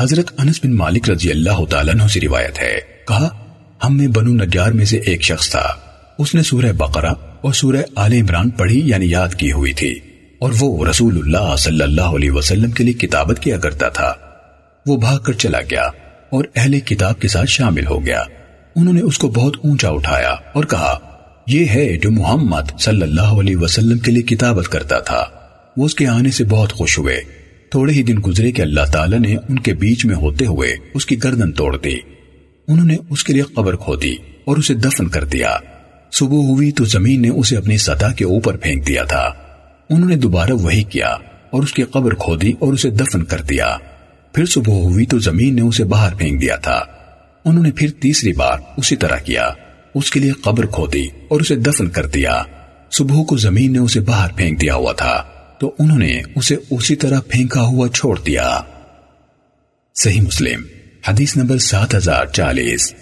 حضرت انس بن مالک رضی اللہ تعالیٰ عنہ سے روایت ہے۔ کہا، ہم میں بنو نجار میں سے ایک شخص تھا۔ اس نے سورہ بقرہ اور سورہ آل عمران پڑھی یعنی یاد کی ہوئی تھی۔ اور وہ رسول اللہ صلی اللہ علیہ وسلم کے لیے کتابت کیا کرتا تھا۔ وہ بھاگ کر چلا گیا اور اہل کتاب کے ساتھ شامل ہو گیا۔ انہوں نے اس کو بہت اونچا اٹھایا اور کہا، یہ ہے جو محمد صلی اللہ علیہ وسلم کے لیے کتابت کرتا تھا۔ وہ اس کے آنے سے بہت خوش ہوئے۔ تھوڑے ہی دن گزرے کہ اللہ تعالیٰ نے ان کے بیچ میں ہوتے ہوئے اس کی گردن توڑ دی۔ انہوں نے اس کے لیے قبر کھو دی اور اسے دفن کر دیا۔ صبح ہوئی تو زمین نے اسے اپنی سطح کے اوپر پھینک دیا تھا۔ انہوں نے دوبارہ وہی کیا اور اس کی قبر کھو دی اور اسے دفن کر دیا۔ پھر صبح ہوئی تو زمین نے اسے باہر پھینک دیا تھا۔ انہوں نے پھر تیسری بار اسی طرح کیا۔ اس کے لیے قبر کھو دی اور اسے دفن کر دیا۔ صبح کو زمین نے اسے باہر پھینک دیا ہوا تھا۔ تو انہوں نے اسے اسی طرح پھینکا ہوا چھوڑ دیا۔ صحیح مسلم، حدیث نمبر سات ہزار چالیس۔